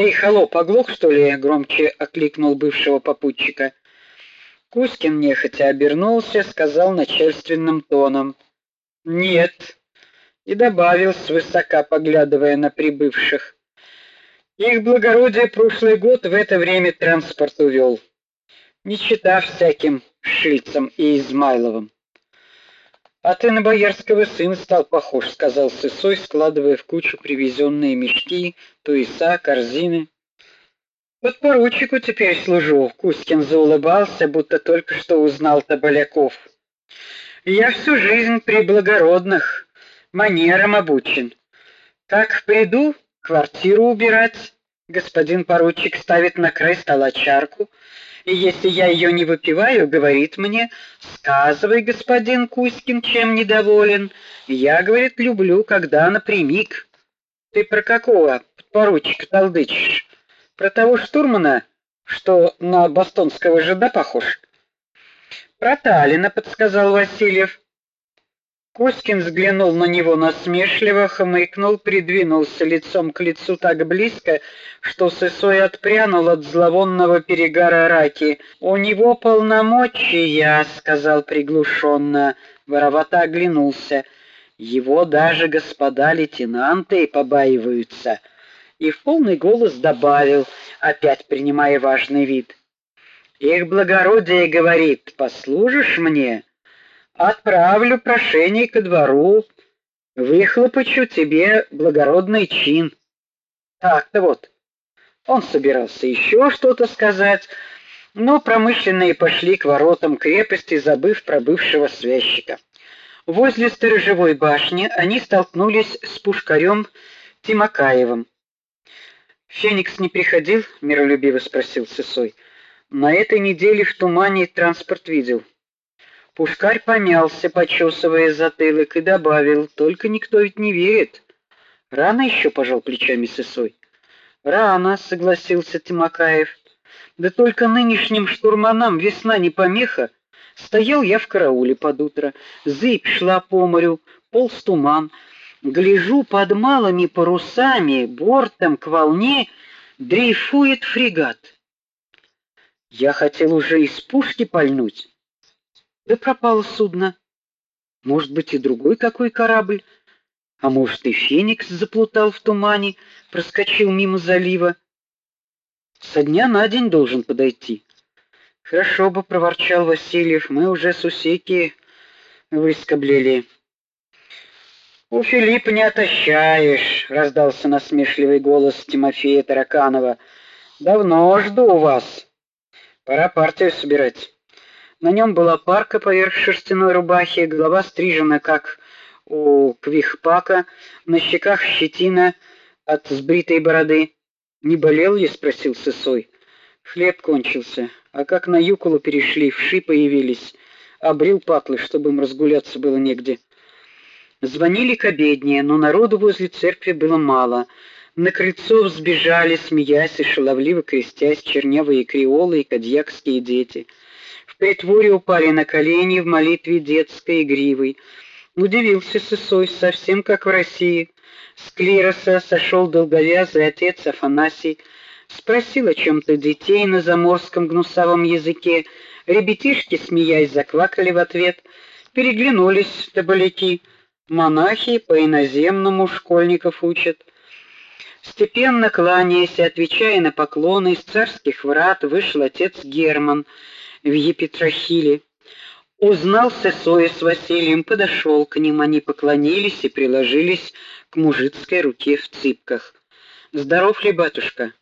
Эй, холоп, оглох что ли? громче окликнул бывшего попутчика. Кузькин нехотя обернулся, сказал начальственным тоном: "Нет". И добавил свысока, поглядывая на прибывших: "Их благородие прошлый год в это время транспорт увел, не читав всяким Шильцем и Измайловым. А ты на боярского сына стал похож, сказал Сысой, складывая в кучу привезенные мешки, туеса, корзины. Подпоручику теперь служу. Кузькин заулыбался, будто только что узнал Тоболяков. Я всю жизнь при благородных манерам обучен. Как приду квартиру убирать, господин поручик ставит на край стола чарку, и если я ее не выпиваю, говорит мне: "Сказывай, господин Кузькин, чем недоволен". Я, говорит, люблю, когда напрямик. Ты про какого поручика толдычишь? Про того штурмана, что на бостонского жида похож? Про Талина, подсказал Васильев. Костин взглянул на него насмешливо, хмыкнул, придвинулся лицом к лицу так близко, что Сысой отпрянул от зловонного перегара раки. "У него полномочия", сказал приглушенно. Воровато оглянулся. Его даже господа лейтенанты побаиваются и в полный голос добавил, опять принимая важный вид: "Их благородие говорит: послужишь мне, отправлю прошение ко двору, выхлопочу тебе благородный чин". Так-то вот. Он собирался еще что-то сказать, но промышленные пошли к воротам крепости, забыв про бывшего свящика. Возле сторожевой башни они столкнулись с пушкарем Тимакаевым. Феникс не приходил, миролюбиво спросил Сысой. На этой неделе в тумане транспорт видел. Пушкарь помялся, почесывая затылок, и добавил: "Только никто ведь не верит". Рано еще пожал плечами Сысой. Рано, согласился Тимакаев. Да только нынешним штурманам весна не помеха. Стоял я в карауле под утро, зыбь шла по морю, полз туман. Гляжу под малыми парусами, бортом к волне дрейфует фрегат. Я хотел уже из пушки пальнуть. Да пропало судно. Может быть, и другой какой корабль, а может, и Феникс заплутал в тумане, проскочил мимо залива. Со дня на день должен подойти. Хорошо бы проворчал Васильев, мы уже с усеки выскоблили. У Филиппа не отощаешь, раздался насмешливый голос Тимофея Тараканова. Давно жду вас. Пора партию собирать. На нем была парка поверх шерстяной рубахи, голова стрижена как у Квихпака, на щеках щетина от сбритой бороды. Не болел ли, спросил Сысой. Хлеб кончился, а как на юколу перешли, вши появились. Обрил патлы, чтобы им разгуляться было негде. Звонили к обедне, но народу возле церкви было мало. На крыльцо взбежали, смеясь и шаловливо крестясь, чернявые креолы и кадьякские дети. В притворе упали на колени в молитве детской игривой. Удивился Сысой, совсем как в России. С клироса сошел долговязый отец Афанасий, спросил о чем то детей на заморском гнусавом языке. Ребятишки, смеясь, заквакали в ответ, переглянулись табаляки. Монахи по иноземному школьников учат. Степенно кланяясь и отвечая на поклоны из царских врат, вышел отец Герман в епитрахиле. Узнал Сесоя с Василием, подошел к ним, они поклонились и приложились к мужицкой руке в цыпках. Здоров ли, батюшка?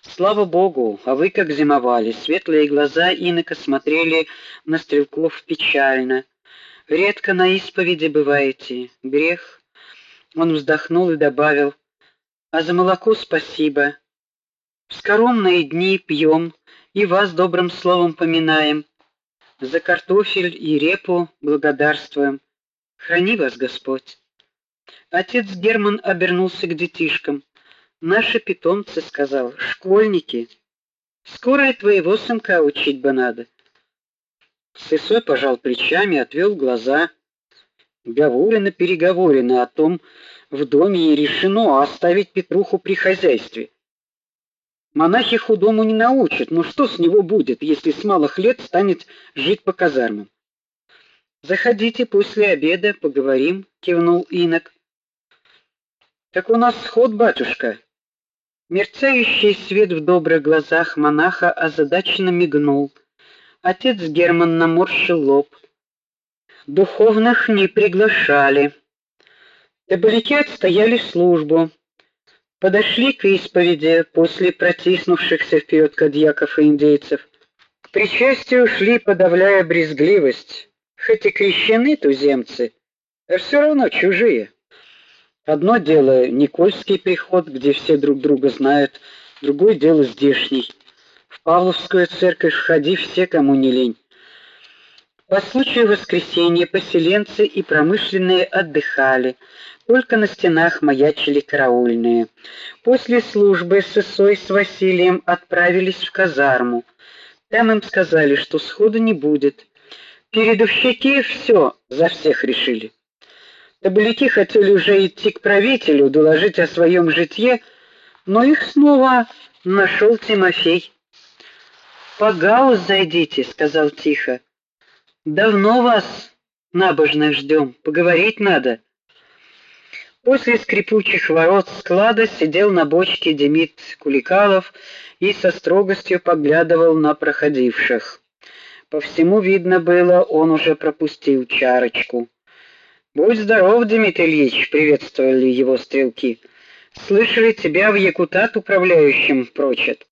Слава богу, а вы как зимовали? Светлые глаза инока смотрели на стрелков печально. Редко на исповеди бываете. Грех. Он вздохнул и добавил: "А за молоко спасибо. В скоромные дни пьем и вас добрым словом поминаем. За картофель и репу благодарствуем. Храни вас Господь". Отец Герман обернулся к детишкам. "Наши питомцы", сказал, "школьники. Скоро и твоего сынка учить бы надо". Сысой пожал плечами, отвел глаза. Говорено, переговорено о том, в доме и решено оставить Петруху при хозяйстве. Монахи худому не научат, но что с него будет, если с малых лет станет жить по казармам? Заходите после обеда, поговорим, кивнул инок. Так у нас сход, батюшка. Мерцающий свет в добрых глазах монаха озадаченно мигнул. Отец Герман наморщил лоб. Духовных не приглашали. Табаляки отстояли службу. Подошли к исповеди после протиснувшихся вперед кадьяков и индейцев. К причастию шли, подавляя брезгливость. Хоть и крещены туземцы, а все равно чужие. Одно дело Никольский приход, где все друг друга знают, другое дело здешний. В Павловскую церковь входи все, кому не лень. По случаю воскресенья поселенцы и промышленные отдыхали, только на стенах маячили караульные. После службы Сысой с Василием отправились в казарму. Там им сказали, что сходу не будет. Передовщики все за всех решили. Табуляки хотели уже идти к правителю, доложить о своем житье, но их снова нашел Тимофей. "По гаус зайдите", сказал тихо. "Давно вас набожно ждем, поговорить надо". После скрипучих ворот склада сидел на бочке Демид Куликалов и со строгостью поглядывал на проходивших. По всему видно было, он уже пропустил чарочку. Будь здоров, Дмитрий Ильич, приветствовали его стрелки. Слышали, тебя в Якутат управляющим прочат.